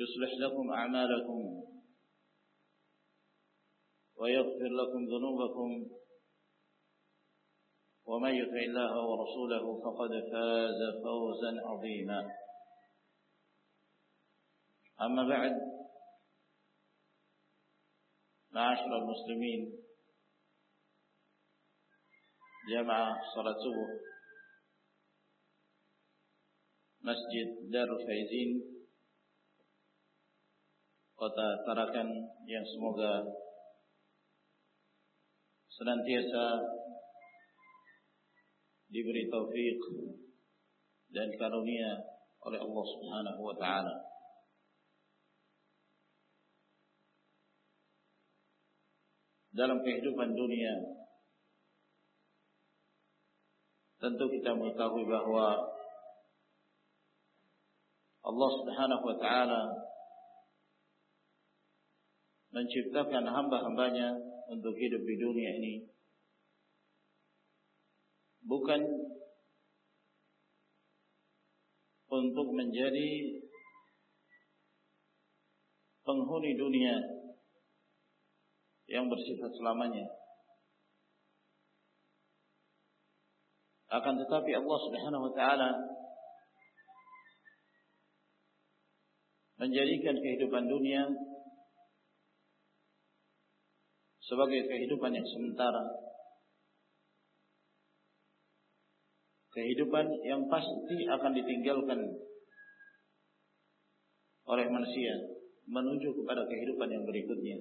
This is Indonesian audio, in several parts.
يصلح لكم أعمالكم ويغفر لكم ذنوبكم ومن يطع الله ورسوله فقد فاز فوزا عظيما. أما بعد معاشر المسلمين جمع صلاة subuh Masjid Darul Faizin Kota Tarakan yang semoga senantiasa diberi taufik dan karunia oleh Allah Subhanahu wa taala. Dalam kehidupan dunia tentu kita mengetahui bahwa Allah Subhanahu wa taala menciptakan hamba-hambanya untuk hidup di dunia ini. Bukan untuk menjadi penghuni dunia yang bersifat selamanya. Akan tetapi Allah Subhanahu wa taala menjadikan kehidupan dunia sebagai kehidupan yang sementara. Kehidupan yang pasti akan ditinggalkan oleh manusia menuju kepada kehidupan yang berikutnya.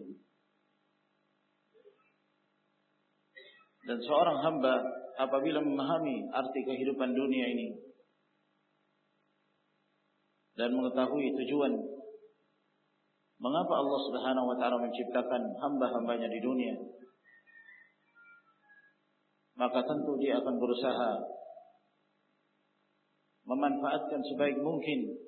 Dan seorang hamba apabila memahami arti kehidupan dunia ini dan mengetahui tujuan mengapa Allah Subhanahu wa taala menciptakan hamba-hambanya di dunia? Maka tentu dia akan berusaha memanfaatkan sebaik mungkin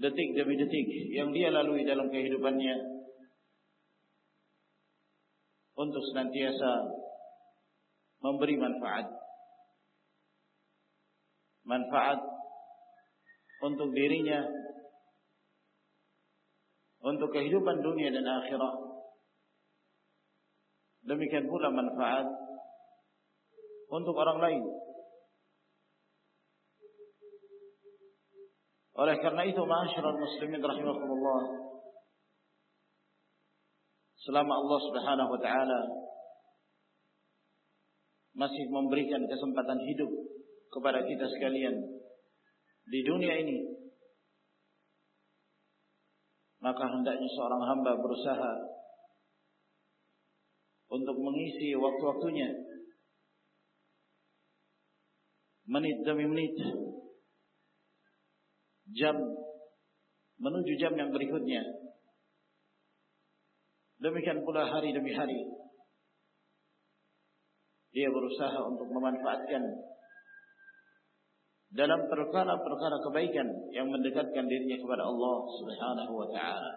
detik demi detik yang dia lalui dalam kehidupannya untuk senantiasa memberi manfaat. Manfaat untuk dirinya untuk kehidupan dunia dan akhirat. Demikian pula manfaat untuk orang lain. Oleh karena itu ma'asyiral muslimin rahimakumullah selama Allah Subhanahu wa taala masih memberikan kesempatan hidup kepada kita sekalian di dunia ini maka hendaknya seorang hamba berusaha untuk mengisi waktu-waktunya. Menit demi menit. Jam. Menuju jam yang berikutnya. Demikian pula hari demi hari. Dia berusaha untuk memanfaatkan dalam perkara-perkara kebaikan yang mendekatkan dirinya kepada Allah Subhanahu wa taala.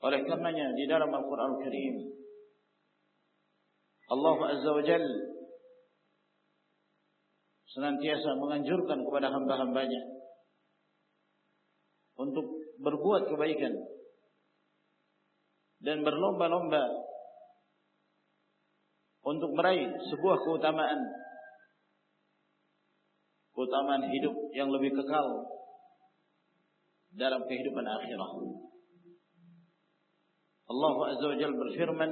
Oleh karenanya di dalam Al-Qur'an Al Karim Allah Azza wa Jalla senantiasa menganjurkan kepada hamba-hambanya untuk berbuat kebaikan dan berlomba-lomba untuk meraih sebuah keutamaan keutamaan hidup yang lebih kekal dalam kehidupan akhirah. Allah Azza wa Jalla berfirman,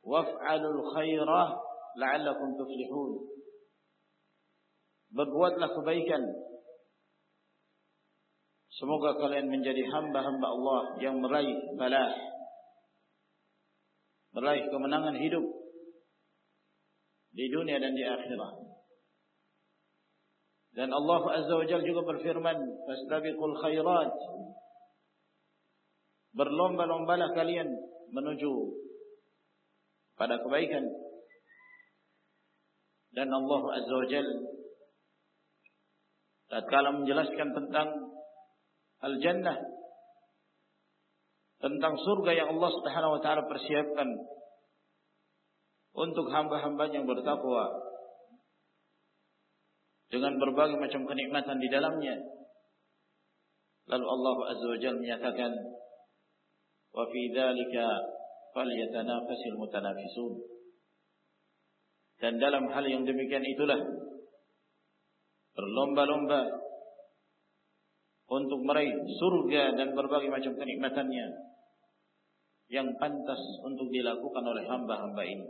"Waf'alul khairah la'allakum tuflihun." Berbuatlah kebaikan Semoga kalian menjadi hamba-hamba Allah yang meraih balah. Meraih kemenangan hidup di dunia dan di akhirat. Dan Allah Azza wa Jalla juga berfirman, "Fastabiqul khairat." Berlomba-lombalah kalian menuju pada kebaikan. Dan Allah Azza wa Jalla tatkala menjelaskan tentang al-jannah tentang surga yang Allah Subhanahu wa taala persiapkan untuk hamba-hamba yang bertakwa dengan berbagai macam kenikmatan di dalamnya. Lalu Allah Azza wa Jalla menyatakan, "Wa fi dzalika falyatanafasil mutanafisun." Dan dalam hal yang demikian itulah berlomba-lomba untuk meraih surga dan berbagai macam kenikmatannya yang pantas untuk dilakukan oleh hamba-hamba ini.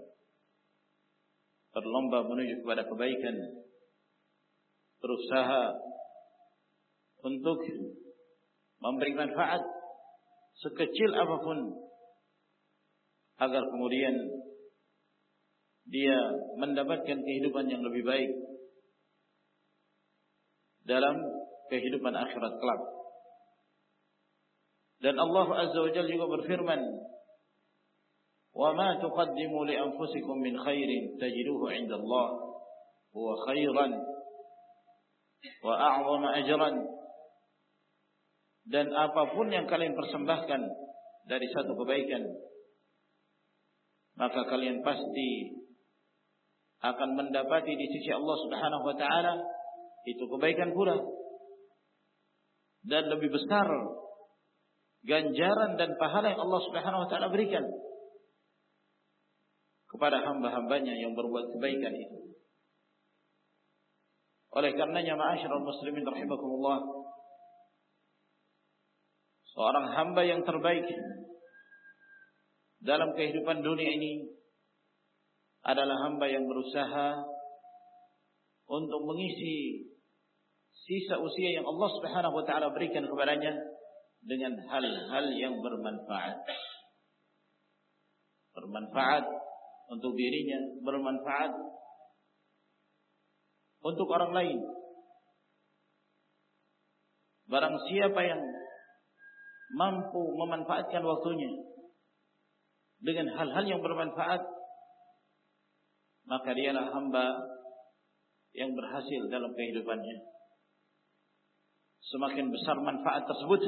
Berlomba menuju kepada kebaikan, berusaha untuk memberi manfaat sekecil apa pun agar kemudian dia mendapatkan kehidupan yang lebih baik dalam kehidupan akhirat kelak. Dan Allah Azza wa Jalla juga berfirman, "Wa ma tuqaddimu li anfusikum min khairin tajiduhu 'inda Allah huwa khairan wa a'zama ajran." Dan apa pun yang kalian persembahkan dari satu kebaikan, maka kalian pasti akan mendapati di sisi Allah Subhanahu wa taala itu kebaikan pula dan lebih besar ganjaran dan pahala yang Allah Subhanahu wa taala berikan kepada hamba-hambanya yang berbuat kebaikan itu. Oleh karenanya ma'asyiral muslimin rahimakumullah seorang hamba yang terbaik dalam kehidupan dunia ini adalah hamba yang berusaha untuk mengisi sisa usia yang Allah Subhanahu wa taala berikan kepadanya dengan hal-hal yang bermanfaat. Bermanfaat untuk dirinya, bermanfaat untuk orang lain. Barang siapa yang mampu memanfaatkan waktunya dengan hal-hal yang bermanfaat, maka dialah hamba yang berhasil dalam kehidupannya semakin besar manfaat tersebut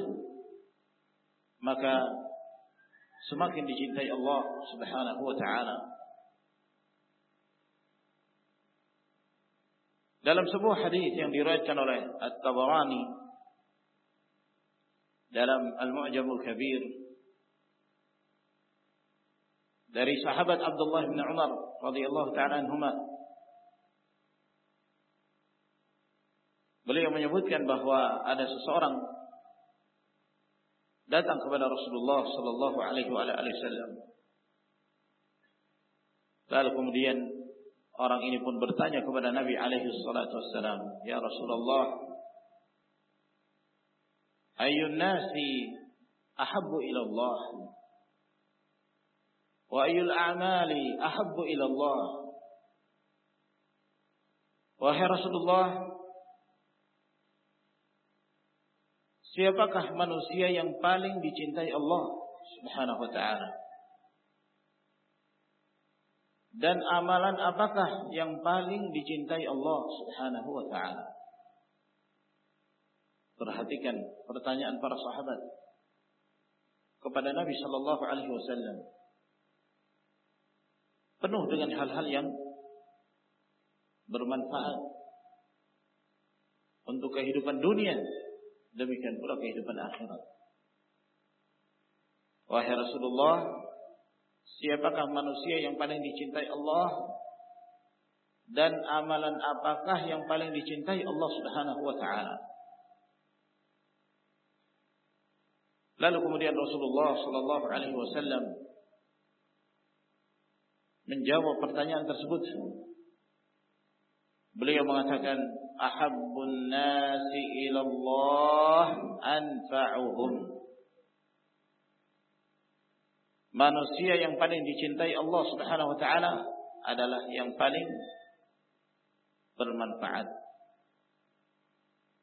maka semakin dicintai Allah Subhanahu wa taala dalam sebuah hadis yang diriwayatkan oleh At-Tabarani dalam Al-Mu'jamul Kabir dari sahabat Abdullah bin Umar radhiyallahu taala anhuma Beliau menyebutkan bahwa ada seseorang datang kepada Rasulullah sallallahu alaihi wasallam. Lalu kemudian orang ini pun bertanya kepada Nabi alaihi salatu wasallam, "Ya Rasulullah, ayyun nasi ahabbu ila Allah? Wa ayyul a'mali ahabbu ila Allah?" Wahai Rasulullah, Siapakah manusia yang paling dicintai Allah Subhanahu wa taala? Dan amalan apakah yang paling dicintai Allah Subhanahu wa taala? Perhatikan pertanyaan para sahabat kepada Nabi sallallahu alaihi wasallam. Penuh dengan hal-hal yang bermanfaat untuk kehidupan dunia, demikian pula kehidupan akhirat. Wahai Rasulullah, siapakah manusia yang paling dicintai Allah dan amalan apakah yang paling dicintai Allah Subhanahu wa taala? Lalu kemudian Rasulullah sallallahu alaihi wasallam menjawab pertanyaan tersebut Beliau mengatakan ahabbun nasi ilallah anfa'uhum. Manusia yang paling dicintai Allah Subhanahu wa taala adalah yang paling bermanfaat.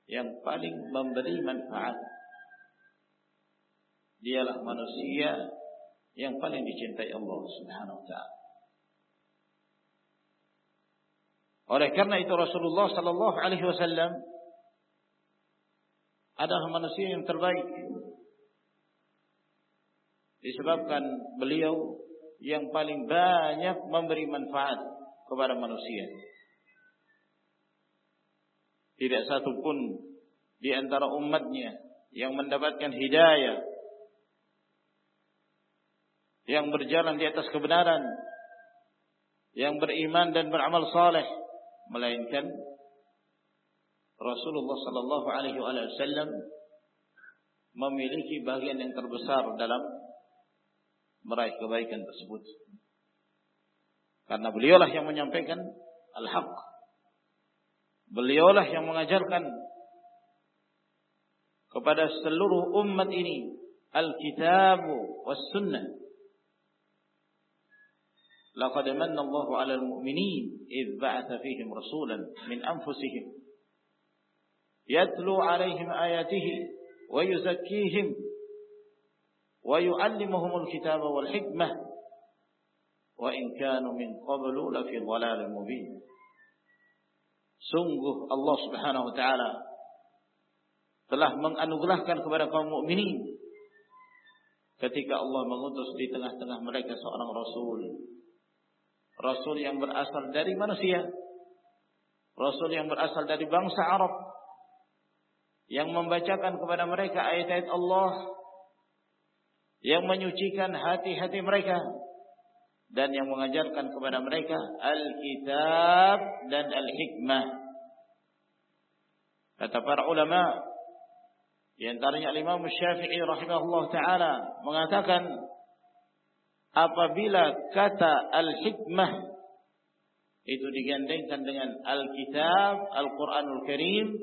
Yang paling memberi manfaat. Dialah manusia yang paling dicintai Allah Subhanahu wa taala. Oleh karena itu Rasulullah sallallahu alaihi wasallam adalah manusia yang terbaik. Disebabkan beliau yang paling banyak memberi manfaat kepada manusia. Tidak satu pun di antara umatnya yang mendapatkan hidayah yang berjalan di atas kebenaran yang beriman dan beramal saleh melainkan Rasulullah sallallahu alaihi wasallam memiliki bagian yang terbesar dalam meraih kebaikan tersebut. Karena beliaulah yang menyampaikan al-haq. Beliaulah yang mengajarkan kepada seluruh umat ini al-kitab was sunnah. Laqad manna Allahu 'alal mu'minin idh ba'atha fihim rasulan min anfusihim yatlu ayatihi wa yuzakkihim ويعلمهم الكتاب والحكمة وإن كانوا من قبل لفي ضلال مبين sungguh Allah Subhanahu wa taala telah menganugerahkan kepada kaum mukminin ketika Allah mengutus di tengah-tengah mereka seorang rasul. Rasul yang berasal dari manusia. Rasul yang berasal dari bangsa Arab. Yang membacakan kepada mereka ayat-ayat Allah. Yang menyucikan hati-hati mereka. Dan yang mengajarkan kepada mereka Alkitab dan Al-Hikmah. Kata para ulama. Di antaranya Imam Syafi'i rahimahullah ta'ala. Mengatakan apabila kata al-hikmah itu digandengkan dengan Alkitab, Al-Quranul Karim,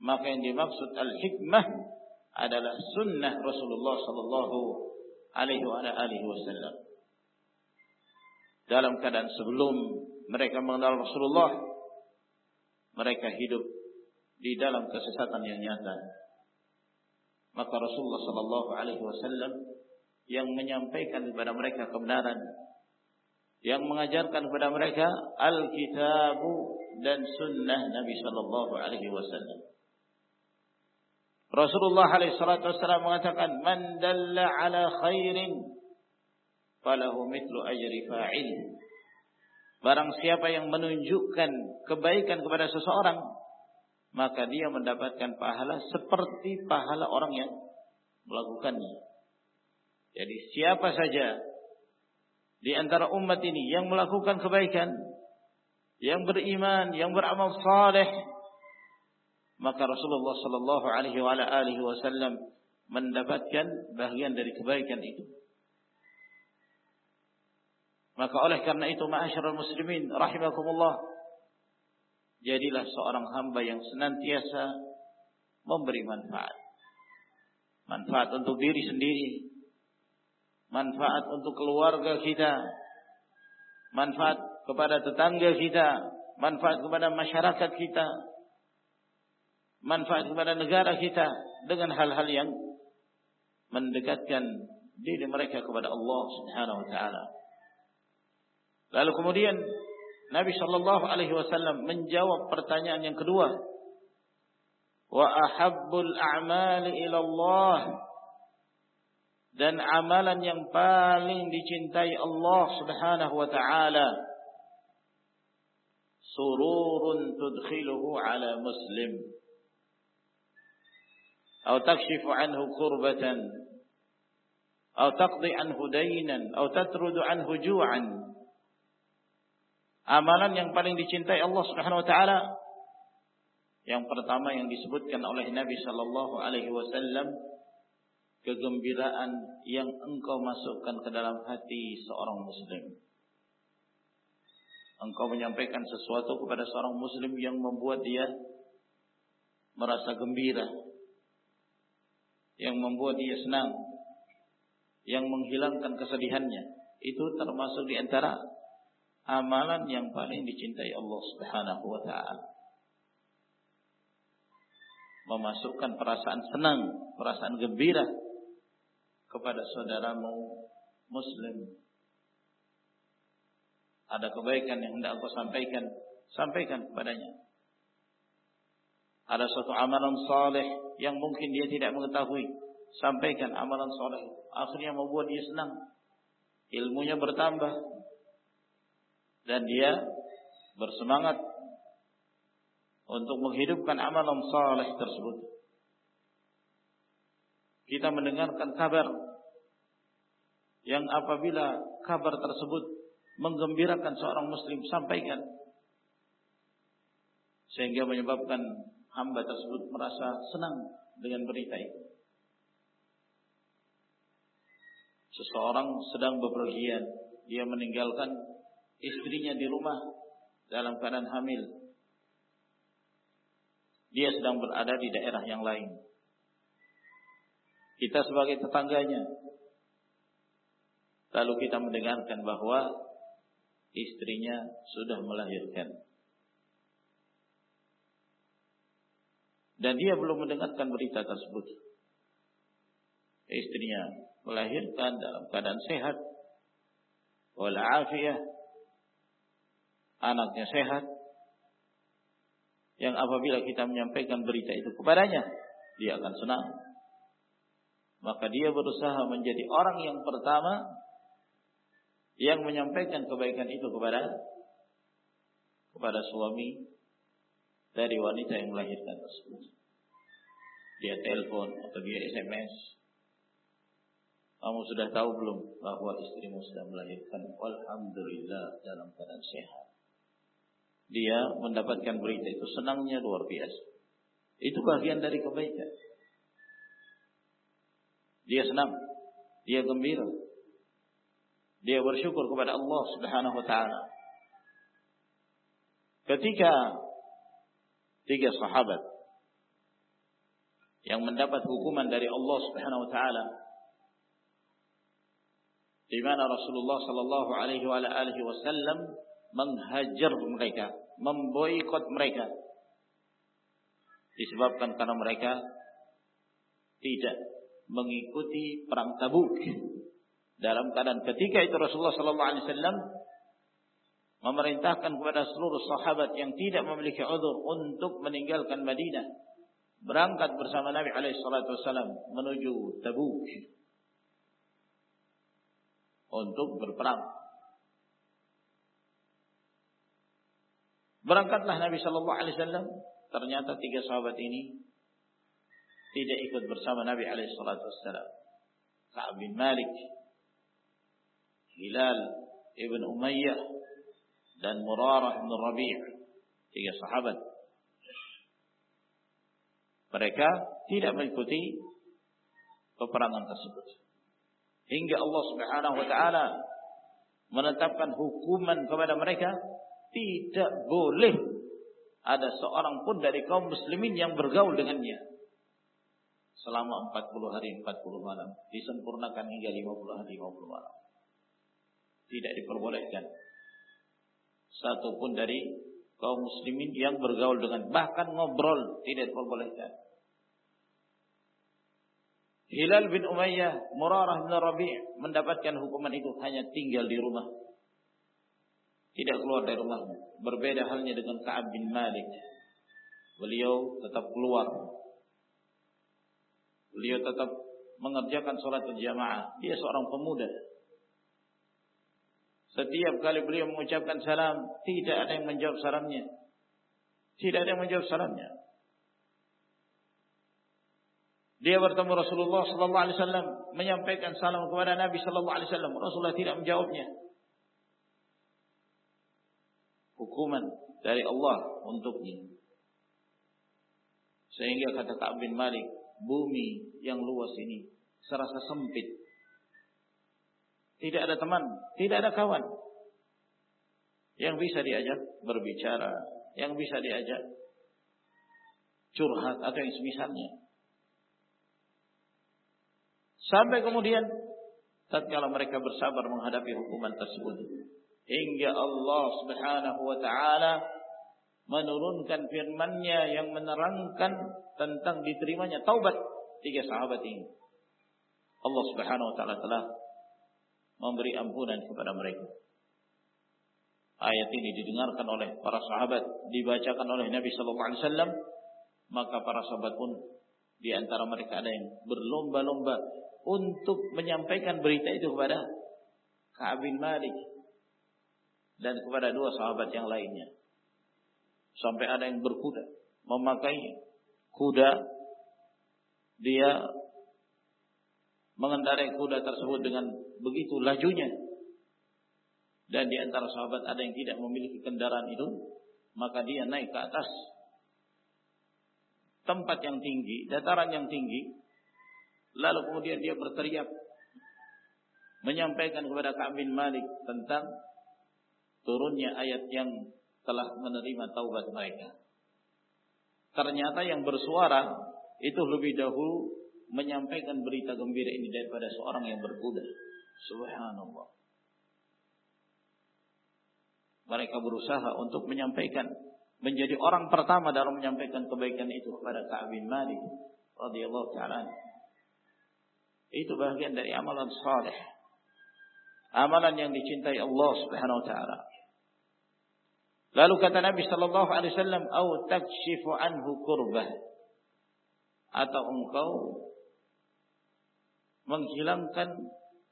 maka yang dimaksud al-hikmah adalah sunnah Rasulullah sallallahu alaihi wasallam. Dalam keadaan sebelum mereka mengenal Rasulullah, mereka hidup di dalam kesesatan yang nyata. Maka Rasulullah sallallahu alaihi wasallam yang menyampaikan kepada mereka kebenaran yang mengajarkan kepada mereka Alkitab dan sunnah Nabi sallallahu alaihi wasallam. Rasulullah alaihi salatu wasallam mengatakan man dalla ala khairin falahu mithlu ajri fa'il. Barang siapa yang menunjukkan kebaikan kepada seseorang maka dia mendapatkan pahala seperti pahala orang yang melakukannya. Jadi siapa saja di antara umat ini yang melakukan kebaikan, yang beriman, yang beramal saleh, maka Rasulullah sallallahu alaihi wasallam mendapatkan bagian dari kebaikan itu. Maka oleh karena itu ma'asyiral muslimin rahimakumullah jadilah seorang hamba yang senantiasa memberi manfaat. Manfaat untuk diri sendiri, manfaat untuk keluarga kita, manfaat kepada tetangga kita, manfaat kepada masyarakat kita, manfaat kepada negara kita dengan hal-hal yang mendekatkan diri mereka kepada Allah Subhanahu wa taala. Lalu kemudian Nabi Shallallahu Alaihi Wasallam menjawab pertanyaan yang kedua. Wa ahabbul a'mali ila Allah dan amalan yang paling dicintai Allah Subhanahu wa taala sururun tudkhiluhu ala muslim atau takshifu anhu kurbatan atau taqdi anhu daynan atau tatrudu anhu ju'an Amalan yang paling dicintai Allah Subhanahu wa taala yang pertama yang disebutkan oleh Nabi sallallahu alaihi wasallam kegembiraan yang engkau masukkan ke dalam hati seorang muslim. Engkau menyampaikan sesuatu kepada seorang muslim yang membuat dia merasa gembira. Yang membuat dia senang. Yang menghilangkan kesedihannya. Itu termasuk di antara amalan yang paling dicintai Allah Subhanahu wa taala. Memasukkan perasaan senang, perasaan gembira kepada saudaramu muslim. Ada kebaikan yang hendak engkau sampaikan, sampaikan kepadanya. Ada suatu amalan saleh yang mungkin dia tidak mengetahui, sampaikan amalan saleh. Akhirnya membuat dia senang. Ilmunya bertambah, dan dia bersemangat untuk menghidupkan amalan saleh tersebut. Kita mendengarkan kabar yang apabila kabar tersebut menggembirakan seorang muslim sampaikan sehingga menyebabkan hamba tersebut merasa senang dengan berita itu. Seseorang sedang bepergian, dia meninggalkan istrinya di rumah dalam keadaan hamil. Dia sedang berada di daerah yang lain. Kita sebagai tetangganya. Lalu kita mendengarkan bahwa istrinya sudah melahirkan. Dan dia belum mendengarkan berita tersebut. Istrinya melahirkan dalam keadaan sehat. Walafiah anaknya sehat, yang apabila kita menyampaikan berita itu kepadanya, dia akan senang. Maka dia berusaha menjadi orang yang pertama yang menyampaikan kebaikan itu kepada kepada suami dari wanita yang melahirkan tersebut. Dia telepon atau dia SMS. Kamu sudah tahu belum bahwa istrimu sudah melahirkan? Alhamdulillah dalam keadaan sehat dia mendapatkan berita itu senangnya luar biasa. Itu bagian dari kebaikan. Dia senang, dia gembira. Dia bersyukur kepada Allah Subhanahu wa taala. Ketika tiga sahabat yang mendapat hukuman dari Allah Subhanahu wa taala di mana Rasulullah sallallahu alaihi wasallam menghajar mereka, memboikot mereka. Disebabkan karena mereka tidak mengikuti perang Tabuk. Dalam keadaan ketika itu Rasulullah sallallahu alaihi wasallam memerintahkan kepada seluruh sahabat yang tidak memiliki udzur untuk meninggalkan Madinah berangkat bersama Nabi alaihi salatu wasallam menuju Tabuk untuk berperang. Berangkatlah Nabi Shallallahu Alaihi Wasallam. Ternyata tiga sahabat ini tidak ikut bersama Nabi Alaihi Wasallam. Ka'ab bin Malik, Hilal ibn Umayyah, dan Murarah bin Rabi' tiga sahabat. Mereka tidak mengikuti peperangan tersebut. Hingga Allah Subhanahu wa taala menetapkan hukuman kepada mereka tidak boleh ada seorang pun dari kaum muslimin yang bergaul dengannya. Selama 40 hari 40 malam. Disempurnakan hingga 50 hari 50 malam. Tidak diperbolehkan. Satu pun dari kaum muslimin yang bergaul dengan. Bahkan ngobrol tidak diperbolehkan. Hilal bin Umayyah, Murarah bin Rabi' mendapatkan hukuman itu hanya tinggal di rumah tidak keluar dari rumahnya. Berbeda halnya dengan Ka'ab bin Malik. Beliau tetap keluar. Beliau tetap mengerjakan sholat berjamaah. Dia seorang pemuda. Setiap kali beliau mengucapkan salam, tidak ada yang menjawab salamnya. Tidak ada yang menjawab salamnya. Dia bertemu Rasulullah sallallahu alaihi wasallam, menyampaikan salam kepada Nabi sallallahu alaihi wasallam. Rasulullah tidak menjawabnya. Hukuman dari Allah untuknya. Sehingga kata Ka'ab bin Malik, bumi yang luas ini serasa sempit tidak ada teman, tidak ada kawan yang bisa diajak berbicara, yang bisa diajak curhat atau yang semisalnya. Sampai kemudian tatkala mereka bersabar menghadapi hukuman tersebut hingga Allah Subhanahu wa taala menurunkan firman-Nya yang menerangkan tentang diterimanya taubat tiga sahabat ini. Allah Subhanahu wa taala telah memberi ampunan kepada mereka. Ayat ini didengarkan oleh para sahabat, dibacakan oleh Nabi sallallahu alaihi wasallam, maka para sahabat pun di antara mereka ada yang berlomba-lomba untuk menyampaikan berita itu kepada Ka'ab bin Malik dan kepada dua sahabat yang lainnya. Sampai ada yang berkuda, memakai kuda dia mengendarai kuda tersebut dengan begitu lajunya. Dan di antara sahabat ada yang tidak memiliki kendaraan itu, maka dia naik ke atas tempat yang tinggi, dataran yang tinggi, lalu kemudian dia berteriak menyampaikan kepada Ka'ab bin Malik tentang turunnya ayat yang telah menerima taubat mereka. Ternyata yang bersuara itu lebih dahulu menyampaikan berita gembira ini daripada seorang yang berkuda. Subhanallah. Mereka berusaha untuk menyampaikan menjadi orang pertama dalam menyampaikan kebaikan itu kepada Ka'ab bin Malik radhiyallahu taala. Itu bagian dari amalan saleh. Amalan yang dicintai Allah Subhanahu wa taala. Lalu kata Nabi sallallahu alaihi wasallam, "Au takshifu anhu kurbah." Atau engkau menghilangkan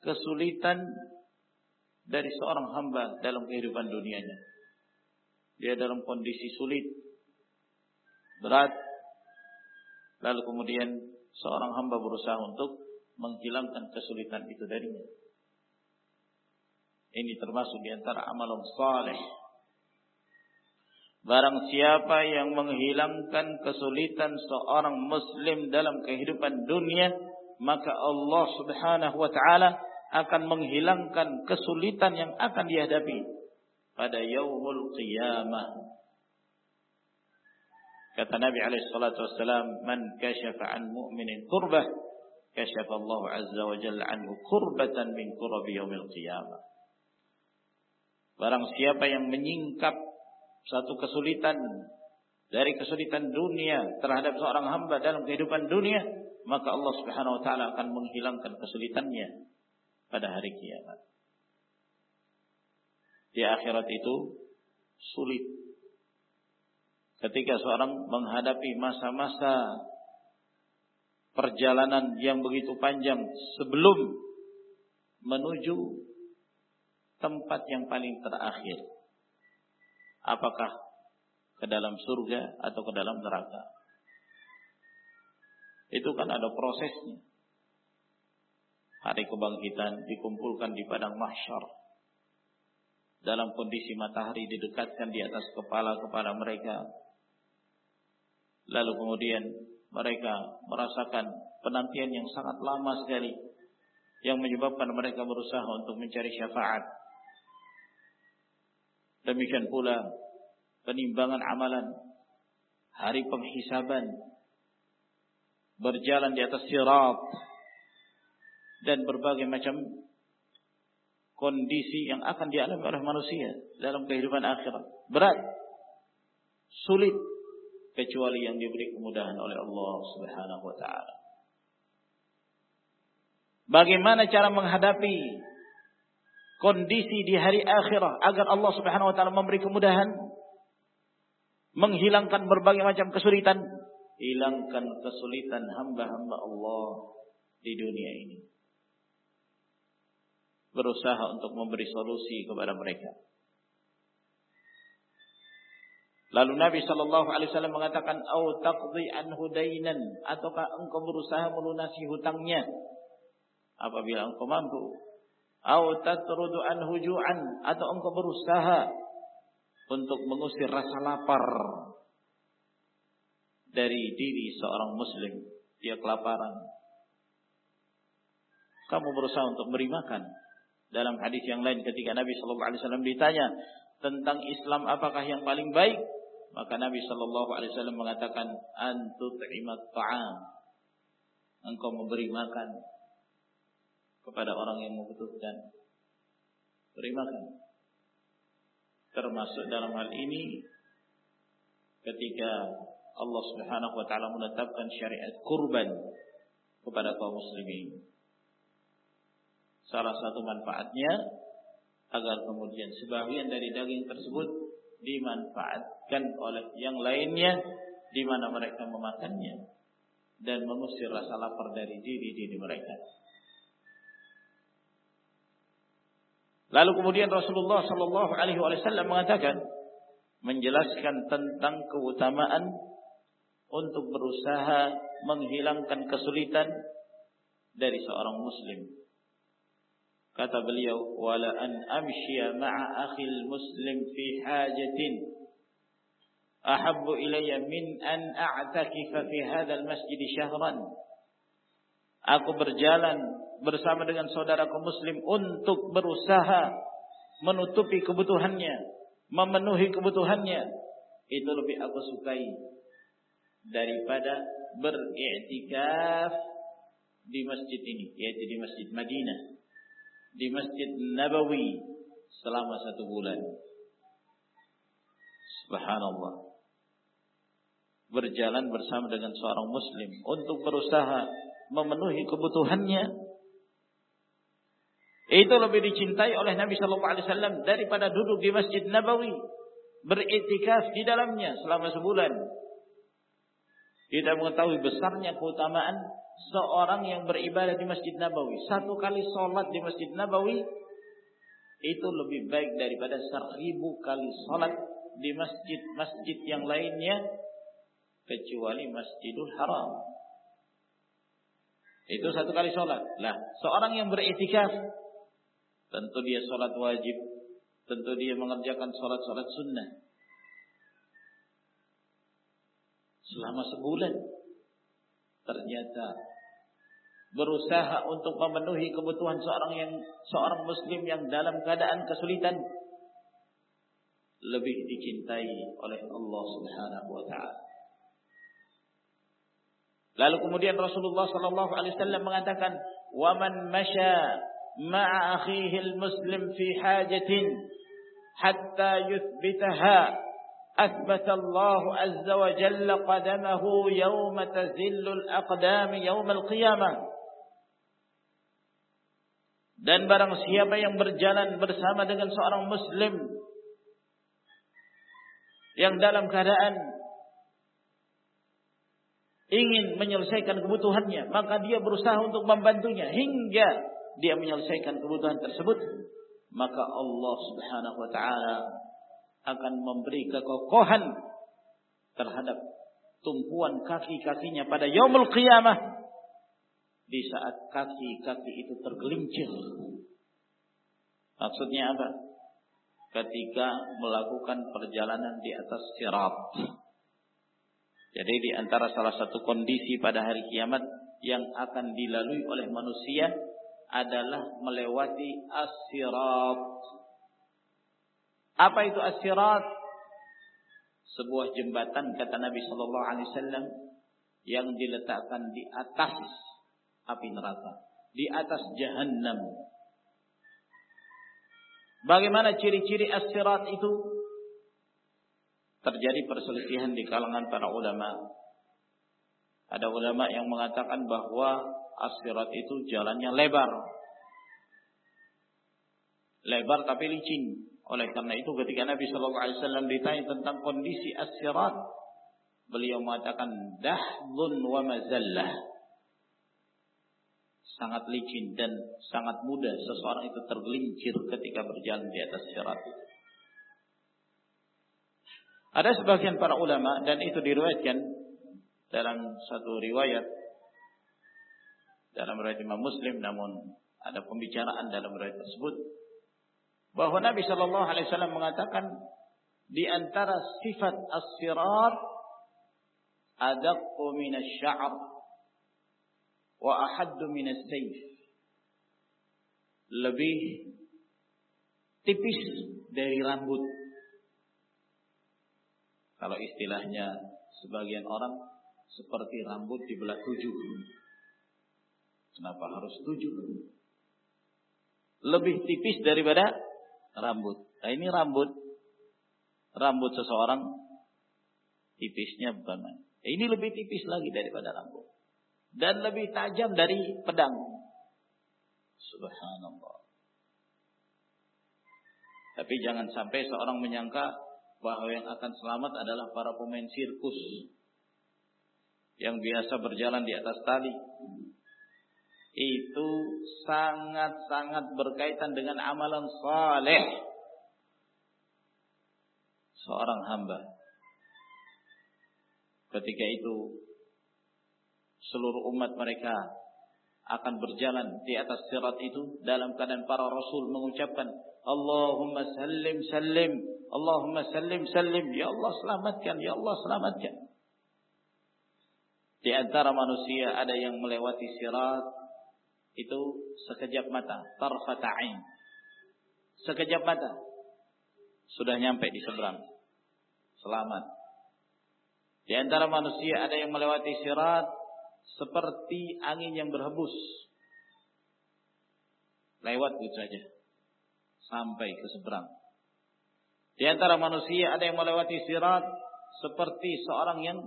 kesulitan dari seorang hamba dalam kehidupan dunianya. Dia dalam kondisi sulit, berat, lalu kemudian seorang hamba berusaha untuk menghilangkan kesulitan itu darinya. Ini termasuk di antara amalan saleh. Barang siapa yang menghilangkan kesulitan seorang muslim dalam kehidupan dunia, maka Allah Subhanahu wa taala akan menghilangkan kesulitan yang akan dihadapi pada yaumul qiyamah. Kata Nabi alaihi salatu wasallam, "Man kasyafa an mu'minin kurbah, kasyafa Allah azza wa jalla anhu kurbatan min kurabi yaumil qiyamah." Barang siapa yang menyingkap satu kesulitan dari kesulitan dunia terhadap seorang hamba dalam kehidupan dunia, maka Allah Subhanahu wa taala akan menghilangkan kesulitannya pada hari kiamat. Di akhirat itu sulit. Ketika seorang menghadapi masa-masa perjalanan yang begitu panjang sebelum menuju tempat yang paling terakhir. Apakah ke dalam surga atau ke dalam neraka? Itu kan ada prosesnya. Hari kebangkitan dikumpulkan di padang mahsyar. Dalam kondisi matahari didekatkan di atas kepala kepada mereka. Lalu kemudian mereka merasakan penantian yang sangat lama sekali. Yang menyebabkan mereka berusaha untuk mencari syafaat. Demikian pula penimbangan amalan. Hari penghisaban berjalan di atas sirat dan berbagai macam kondisi yang akan dialami oleh manusia dalam kehidupan akhirat. Berat, sulit kecuali yang diberi kemudahan oleh Allah Subhanahu wa taala. Bagaimana cara menghadapi kondisi di hari akhirah agar Allah Subhanahu wa taala memberi kemudahan menghilangkan berbagai macam kesulitan hilangkan kesulitan hamba-hamba Allah di dunia ini berusaha untuk memberi solusi kepada mereka Lalu Nabi Shallallahu Alaihi Wasallam mengatakan, "Au taqdi anhu dainan," ataukah engkau berusaha melunasi hutangnya apabila engkau mampu? Au tatrudu anhu ju'an, atau engkau berusaha untuk mengusir rasa lapar dari diri seorang muslim, dia kelaparan. Kamu berusaha untuk beri makan. Dalam hadis yang lain ketika Nabi Shallallahu Alaihi Wasallam ditanya tentang Islam apakah yang paling baik, maka Nabi Shallallahu Alaihi Wasallam mengatakan, "Antut'imat ta'am." Engkau memberi makan kepada orang yang membutuhkan. Beri makan. Termasuk dalam hal ini ketika Allah Subhanahu wa taala menetapkan syariat kurban kepada kaum muslimin. Salah satu manfaatnya agar kemudian sebagian dari daging tersebut dimanfaatkan oleh yang lainnya di mana mereka memakannya dan mengusir rasa lapar dari diri-diri mereka. Lalu kemudian Rasulullah Shallallahu Alaihi Wasallam mengatakan menjelaskan tentang keutamaan untuk berusaha menghilangkan kesulitan dari seorang muslim Kata beliau, "Wala an amshiya ma'a akhil muslim fi hajatin ahabbu ilayya min an a'takifa fi hadzal masjid syahran." Aku berjalan bersama dengan saudaraku muslim untuk berusaha menutupi kebutuhannya, memenuhi kebutuhannya. Itu lebih aku sukai daripada beriktikaf di masjid ini, yaitu di Masjid Madinah di Masjid Nabawi selama satu bulan. Subhanallah. Berjalan bersama dengan seorang muslim untuk berusaha memenuhi kebutuhannya. Itu lebih dicintai oleh Nabi Shallallahu Alaihi Wasallam daripada duduk di Masjid Nabawi beriktikaf di dalamnya selama sebulan. Kita mengetahui besarnya keutamaan seorang yang beribadah di Masjid Nabawi. Satu kali sholat di Masjid Nabawi itu lebih baik daripada seribu kali sholat di masjid-masjid yang lainnya kecuali Masjidul Haram. Itu satu kali sholat. Lah, seorang yang beritikaf tentu dia sholat wajib, tentu dia mengerjakan sholat-sholat sunnah. Selama sebulan ternyata berusaha untuk memenuhi kebutuhan seorang yang seorang muslim yang dalam keadaan kesulitan lebih dicintai oleh Allah Subhanahu wa taala. Lalu kemudian Rasulullah sallallahu alaihi wasallam mengatakan, "Wa man masya ma'a akhihi al-muslim fi hajatin hatta yuthbitaha أثبت الله عز وجل قدمه يوم تزل الأقدام يوم القيامة Dan barang siapa yang berjalan bersama dengan seorang muslim yang dalam keadaan ingin menyelesaikan kebutuhannya, maka dia berusaha untuk membantunya hingga dia menyelesaikan kebutuhan tersebut, maka Allah Subhanahu wa taala akan memberi kekokohan terhadap tumpuan kaki-kakinya pada yaumul qiyamah di saat kaki-kaki itu tergelincir. Maksudnya apa? Ketika melakukan perjalanan di atas sirat. Jadi di antara salah satu kondisi pada hari kiamat yang akan dilalui oleh manusia adalah melewati as-sirat. Apa itu as-sirat? Sebuah jembatan kata Nabi sallallahu alaihi wasallam yang diletakkan di atas api neraka, di atas jahanam. Bagaimana ciri-ciri as-sirat itu? Terjadi perselisihan di kalangan para ulama. Ada ulama yang mengatakan bahwa as-sirat itu jalannya lebar. lebar tapi licin. Oleh karena itu ketika Nabi Shallallahu Alaihi Wasallam ditanya tentang kondisi as-sirat, beliau mengatakan dahdun wa mazallah. Sangat licin dan sangat mudah seseorang itu tergelincir ketika berjalan di atas sirat. Ada sebagian para ulama dan itu diriwayatkan dalam satu riwayat dalam riwayat Imam Muslim namun ada pembicaraan dalam riwayat tersebut bahwa Nabi Shallallahu Alaihi Wasallam mengatakan di antara sifat as-sirat adaqqu min asy-sya'r wa ahaddu as-sayf lebih tipis dari rambut. Kalau istilahnya sebagian orang seperti rambut dibelah tujuh. Kenapa harus tujuh? Lebih tipis daripada rambut. Nah ini rambut. Rambut seseorang tipisnya bukan main. Ini lebih tipis lagi daripada rambut. Dan lebih tajam dari pedang. Subhanallah. Tapi jangan sampai seorang menyangka bahwa yang akan selamat adalah para pemain sirkus yang biasa berjalan di atas tali itu sangat-sangat berkaitan dengan amalan saleh. Seorang hamba. Ketika itu seluruh umat mereka akan berjalan di atas sirat itu dalam keadaan para rasul mengucapkan Allahumma sallim sallim. Allahumma sallim sallim. Ya Allah selamatkan ya Allah selamatkan. Di antara manusia ada yang melewati sirat itu sekejap mata, tarfata ain. Sekejap mata sudah nyampe di seberang. Selamat. Di antara manusia ada yang melewati sirat seperti angin yang berhembus. Lewat itu saja. Sampai ke seberang. Di antara manusia ada yang melewati sirat seperti seorang yang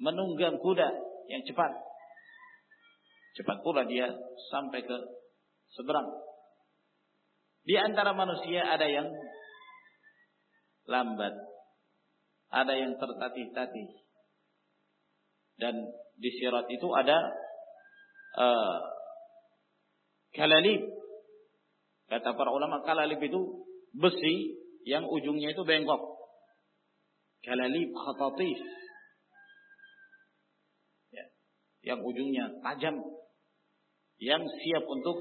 menunggang kuda yang cepat Cepat pula dia sampai ke seberang. Di antara manusia ada yang lambat. Ada yang tertatih-tatih. Dan di sirat itu ada uh, kalalib. Kata para ulama kalalib itu besi yang ujungnya itu bengkok. Kalalib khatatif. Ya. Yang ujungnya tajam yang siap untuk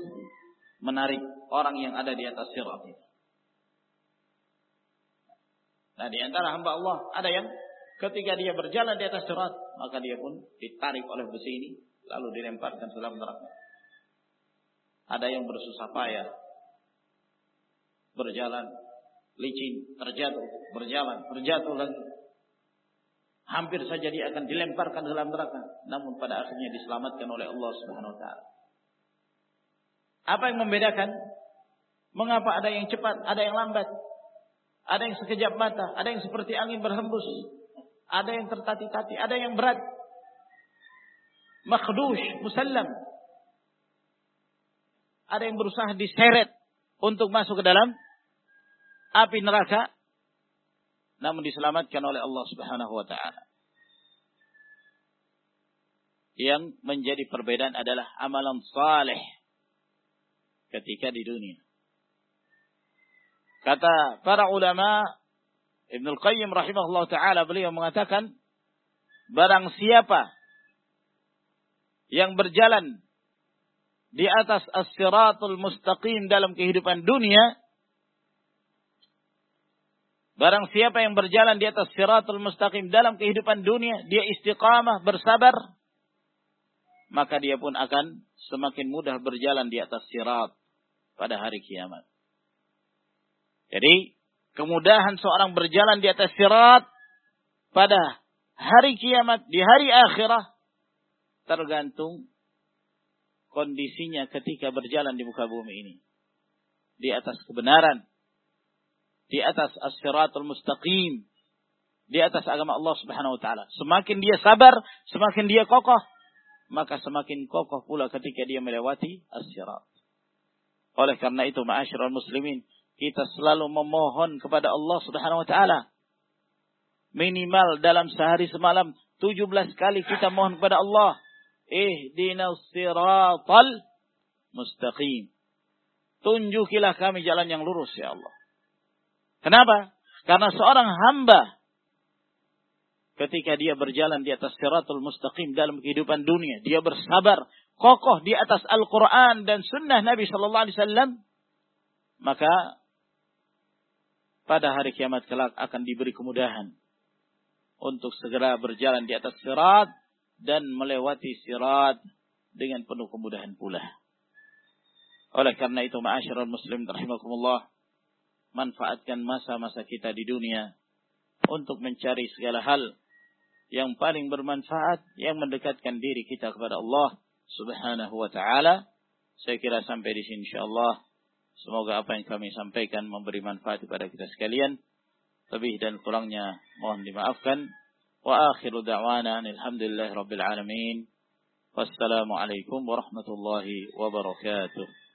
menarik orang yang ada di atas sirat ini. Nah, di antara hamba Allah ada yang ketika dia berjalan di atas sirat, maka dia pun ditarik oleh besi ini lalu dilemparkan ke dalam neraka. Ada yang bersusah payah berjalan licin, terjatuh, berjalan, terjatuh lagi. Hampir saja dia akan dilemparkan dalam neraka, namun pada akhirnya diselamatkan oleh Allah Subhanahu wa taala. Apa yang membedakan? Mengapa ada yang cepat, ada yang lambat? Ada yang sekejap mata, ada yang seperti angin berhembus, ada yang tertati-tati, ada yang berat. Makhdush, musallam. Ada yang berusaha diseret untuk masuk ke dalam api neraka namun diselamatkan oleh Allah Subhanahu wa taala. Yang menjadi perbedaan adalah amalan saleh ketika di dunia. Kata para ulama Ibnu Qayyim rahimahullah taala beliau mengatakan barang siapa yang berjalan di atas as-siratul mustaqim dalam kehidupan dunia Barang siapa yang berjalan di atas siratul mustaqim dalam kehidupan dunia, dia istiqamah, bersabar, maka dia pun akan semakin mudah berjalan di atas sirat pada hari kiamat. Jadi, kemudahan seorang berjalan di atas sirat pada hari kiamat, di hari akhirah, tergantung kondisinya ketika berjalan di muka bumi ini. Di atas kebenaran, di atas as-siratul mustaqim, di atas agama Allah Subhanahu wa taala. Semakin dia sabar, semakin dia kokoh, maka semakin kokoh pula ketika dia melewati as-sirat. Oleh karena itu, ma'asyiral muslimin, kita selalu memohon kepada Allah Subhanahu wa taala. Minimal dalam sehari semalam 17 kali kita mohon kepada Allah, ihdinas siratal mustaqim. Tunjukilah kami jalan yang lurus ya Allah. Kenapa? Karena seorang hamba ketika dia berjalan di atas siratul mustaqim dalam kehidupan dunia, dia bersabar, kokoh di atas Al-Quran dan sunnah Nabi Sallallahu Alaihi Wasallam, maka pada hari kiamat kelak akan diberi kemudahan untuk segera berjalan di atas sirat dan melewati sirat dengan penuh kemudahan pula. Oleh karena itu, ma'asyiral muslim rahimakumullah, manfaatkan masa-masa kita di dunia untuk mencari segala hal yang paling bermanfaat, yang mendekatkan diri kita kepada Allah Subhanahu wa taala. Saya kira sampai di sini insyaallah. Semoga apa yang kami sampaikan memberi manfaat kepada kita sekalian. Lebih dan kurangnya mohon dimaafkan. Wa akhiru da'wana alhamdulillahi rabbil alamin. Wassalamualaikum warahmatullahi wabarakatuh.